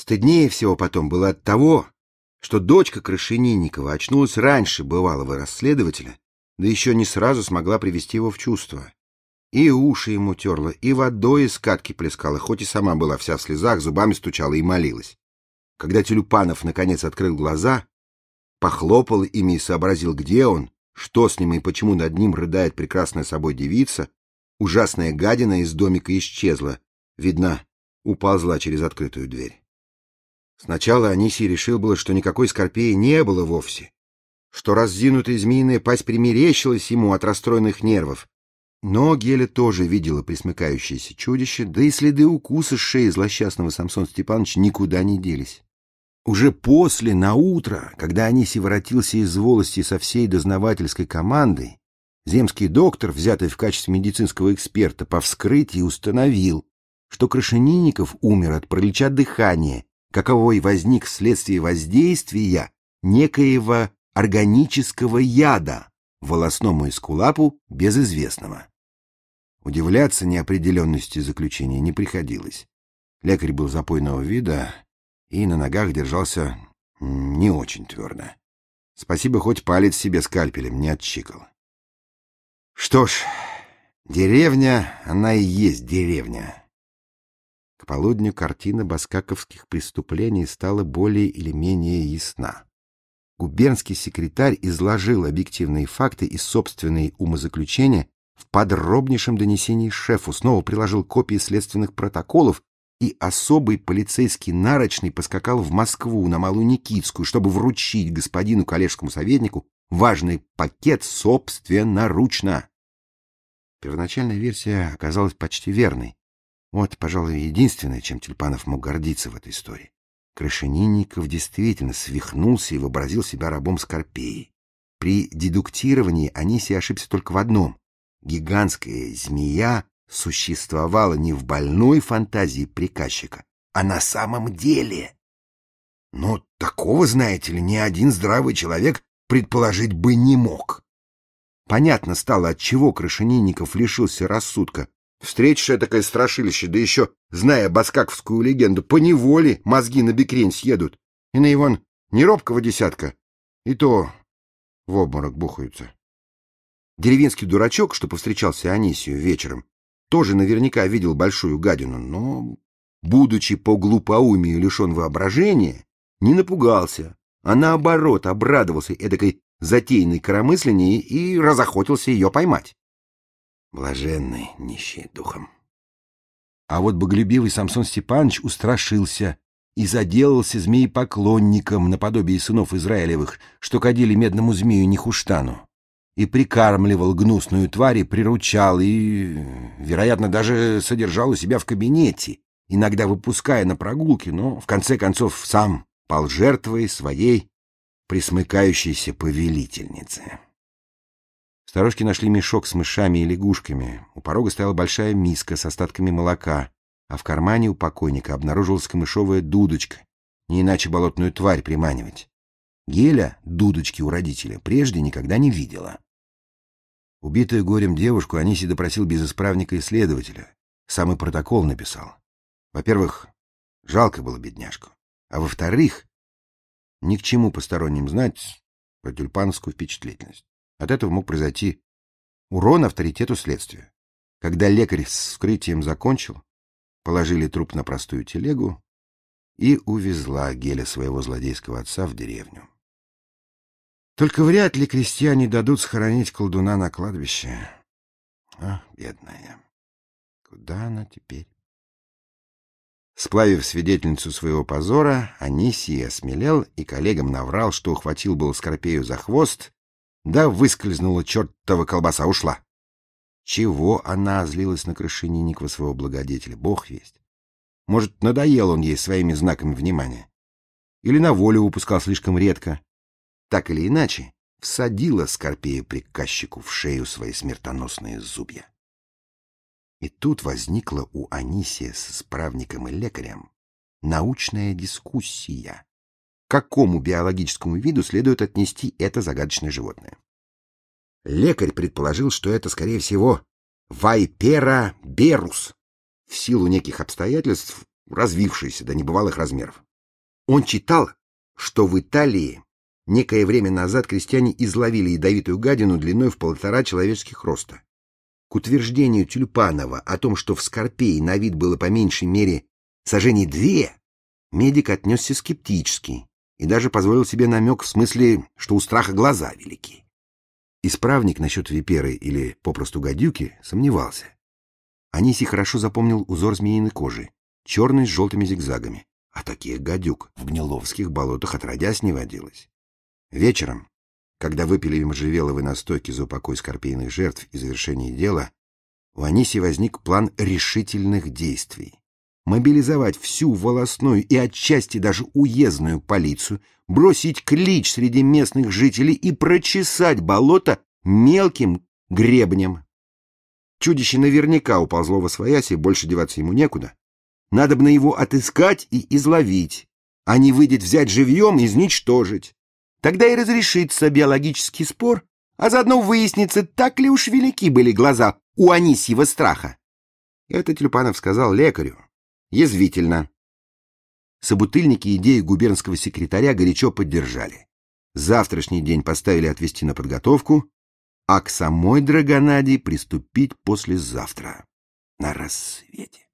Стыднее всего потом было от того, что дочка Крашенинникова очнулась раньше бывалого расследователя, да еще не сразу смогла привести его в чувство. И уши ему терла, и водой из катки плескала, хоть и сама была вся в слезах, зубами стучала и молилась. Когда Тюльпанов наконец открыл глаза, похлопал ими и сообразил, где он, что с ним и почему над ним рыдает прекрасная собой девица, ужасная гадина из домика исчезла, видно, уползла через открытую дверь. Сначала Анисий решил было, что никакой Скорпеи не было вовсе, что раззинутая змеиная пасть примерещилась ему от расстроенных нервов. Но Геля тоже видела присмыкающееся чудище, да и следы укуса шеи злосчастного Самсона Степановича никуда не делись. Уже после, на утро, когда Анисий воротился из волости со всей дознавательской командой, земский доктор, взятый в качестве медицинского эксперта по вскрытии, установил, что Крашенинников умер от паралича дыхания каковой возник вследствие воздействия некоего органического яда волосному эскулапу безызвестного. Удивляться неопределенности заключения не приходилось. Лекарь был запойного вида и на ногах держался не очень твердо. Спасибо, хоть палец себе скальпелем не отчикал. Что ж, деревня, она и есть деревня. Полудню картина баскаковских преступлений стала более или менее ясна. Губернский секретарь изложил объективные факты и собственные умозаключения в подробнейшем донесении шефу, снова приложил копии следственных протоколов и особый полицейский нарочный поскакал в Москву на Малую Никитскую, чтобы вручить господину коллежскому советнику важный пакет собственноручно. Первоначальная версия оказалась почти верной. Вот, пожалуй, единственное, чем Тюльпанов мог гордиться в этой истории. Крашенинников действительно свихнулся и вообразил себя рабом Скорпеи. При дедуктировании Анисий ошибся только в одном. Гигантская змея существовала не в больной фантазии приказчика, а на самом деле. Но такого, знаете ли, ни один здравый человек предположить бы не мог. Понятно стало, от чего Крашенинников лишился рассудка. Встретишь такое страшилище, да еще, зная баскаковскую легенду, по неволе мозги на бекрень съедут. И на Иван не робкого десятка, и то в обморок бухаются. Деревенский дурачок, что повстречался Анисию вечером, тоже наверняка видел большую гадину, но, будучи по глупоумию лишен воображения, не напугался, а наоборот обрадовался эдакой затейной коромыслении и разохотился ее поймать. Блаженный, нищий духом. А вот боголюбивый Самсон Степанович устрашился и заделался змеепоклонником наподобие сынов Израилевых, что кадили медному змею Нехуштану, и прикармливал гнусную тварь и приручал, и, вероятно, даже содержал у себя в кабинете, иногда выпуская на прогулки, но, в конце концов, сам пал жертвой своей присмыкающейся повелительницы. Старушки нашли мешок с мышами и лягушками. У порога стояла большая миска с остатками молока, а в кармане у покойника обнаружилась камышовая дудочка, не иначе болотную тварь приманивать. Геля дудочки у родителя прежде никогда не видела. Убитую горем девушку Аниси допросил без исправника и следователя. Самый протокол написал. Во-первых, жалко было бедняжку. А во-вторых, ни к чему посторонним знать про тюльпановскую впечатлительность. От этого мог произойти урон авторитету следствия. Когда лекарь с вскрытием закончил, положили труп на простую телегу и увезла Геля своего злодейского отца в деревню. Только вряд ли крестьяне дадут схоронить колдуна на кладбище. А, бедная, куда она теперь? Сплавив свидетельницу своего позора, Анисий осмелел и коллегам наврал, что ухватил был Скорпею за хвост да выскользнула чертова колбаса, ушла. Чего она злилась на Крашенинникова своего благодетеля, бог весть. Может, надоел он ей своими знаками внимания. Или на волю выпускал слишком редко. Так или иначе, всадила Скорпея приказчику в шею свои смертоносные зубья. И тут возникла у Анисия с исправником и лекарем научная дискуссия какому биологическому виду следует отнести это загадочное животное. Лекарь предположил, что это, скорее всего, вайпера берус, в силу неких обстоятельств развившийся до небывалых размеров. Он читал, что в Италии некое время назад крестьяне изловили ядовитую гадину длиной в полтора человеческих роста. К утверждению Тюльпанова о том, что в Скорпее на вид было по меньшей мере сажений две, медик отнесся скептически и даже позволил себе намек в смысле, что у страха глаза велики. Исправник насчет виперы или попросту гадюки сомневался. Аниси хорошо запомнил узор змеиной кожи, черный с желтыми зигзагами, а таких гадюк в гниловских болотах отродясь не водилось. Вечером, когда выпили можжевеловой настойки за упокой скорпейных жертв и завершение дела, у Аниси возник план решительных действий. Мобилизовать всю волосную и отчасти даже уездную полицию, бросить клич среди местных жителей и прочесать болото мелким гребнем. Чудище наверняка уползло во своясь, и больше деваться ему некуда. Надо бы на его отыскать и изловить, а не выйдет взять живьем и изничтожить. Тогда и разрешится биологический спор, а заодно выяснится, так ли уж велики были глаза у Анисьего страха. Это Тюльпанов сказал лекарю. Язвительно. Собутыльники идеи губернского секретаря горячо поддержали. Завтрашний день поставили отвести на подготовку, а к самой Драгонаде приступить послезавтра на рассвете.